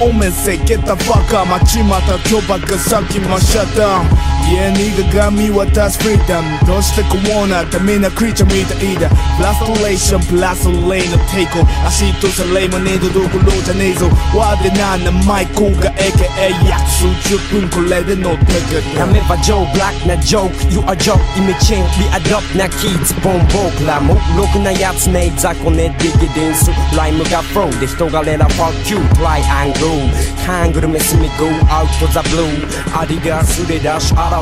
おめせ get the fuck up 街また巨爆さっきもシャッダウン家に鏡渡すフリーダムどうしてこうなった みんなクリーチャーみたいだフラストレーションプラスレイのテイク足とさレイモネードどころじゃねえぞワーでなんなマイクが AKA 約数十分これで乗ってくやめばジョーブラックなジョーク You are joke イメチェン We adopt なキッズボンボークラもろくなやつね雑魚ねディギデンスライムがフローで人がレラ Fuck you トライアングルカングルメスミゴーアウトザブルー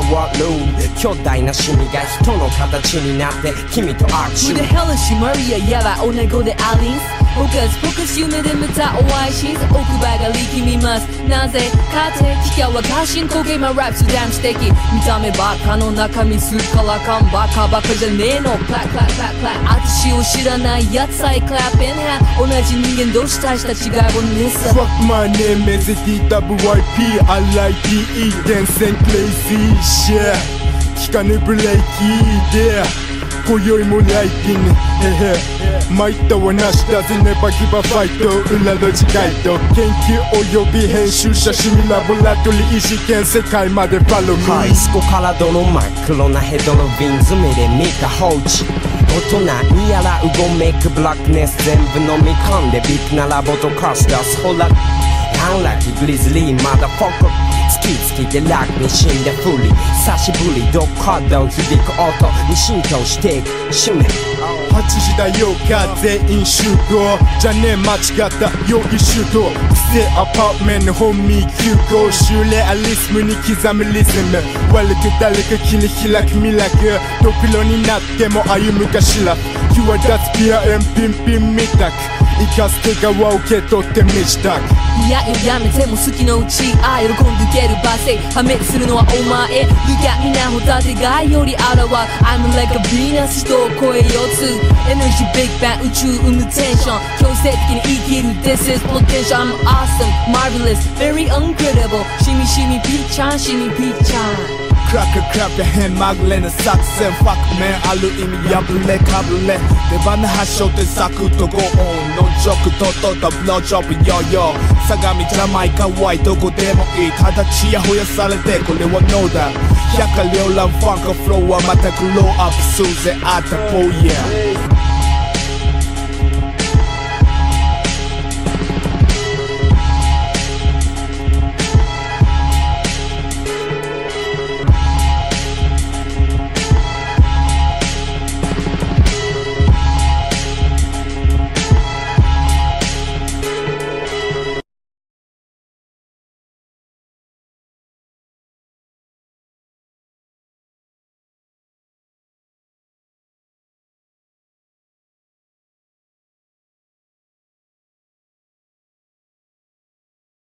アディ巨大なシミが人の形になって君と握 Who 手。the hell is she Maria やらお猫でアリンス。フォーカスフォーカス夢で見たお会いし奥歯が力みますなぜかって聞きゃわか進行形まラップスダンス的見た目バカの中身すっからかんバカバカじゃねえのプラクプラクプラクプラ私を知らないやつさえクラップインハン同じ人間同士大した違いをねさ Fuck my name is DWYP I like PE dancing crazy shit 聞かぬブレーキで今宵もライティング。へへ。参ったはなしだぜネバギバファイト。裏の違いと研究及び編集者趣味ラボラトリー意思権世界までファロー。ハイスコからどの真っ黒なヘドロビンズ目で見た放置。大人にやらうごめくブラックネス。全部飲み込んでビッグなラボとカス出すほらアンラッキーグリズリーマダフォーク好き好きで楽に死んでフリ久しぶりどこで響く音に浸透していく趣味8時だよか全員集合じゃねえ間違った容疑集合癖アパートメントホーミー急行シュレアリスムに刻むリズム悪く誰か切り開く未来ドクロになっても歩むかしら際立つピアエンピンピンみたく生かす手側を受け取ってみしたくいやいややめても好きのうちあ喜んで受ける罵声破滅するのはお前。Look at me now ホタテガイよりあらわ I'm like a Venus 人を超えようつエネルギー Big Bang 宇宙生むテンション。強制的に生きる。This is potential. I'm awesome. Marvelous. Very incredible. しみしみピーちゃんしみピーちゃんクラッククラック変まぐれな作戦。ファックメンある意味破れかぶれ。出花発祥ってサクッとゴーンノンジョックとっとブロージョブヨーヨー相模ジャマイカワイどこでもいい。ただちやほやされてこれはノーだ。百花繚乱ファンクフローはまたグローアップするぜ。あったぽいや。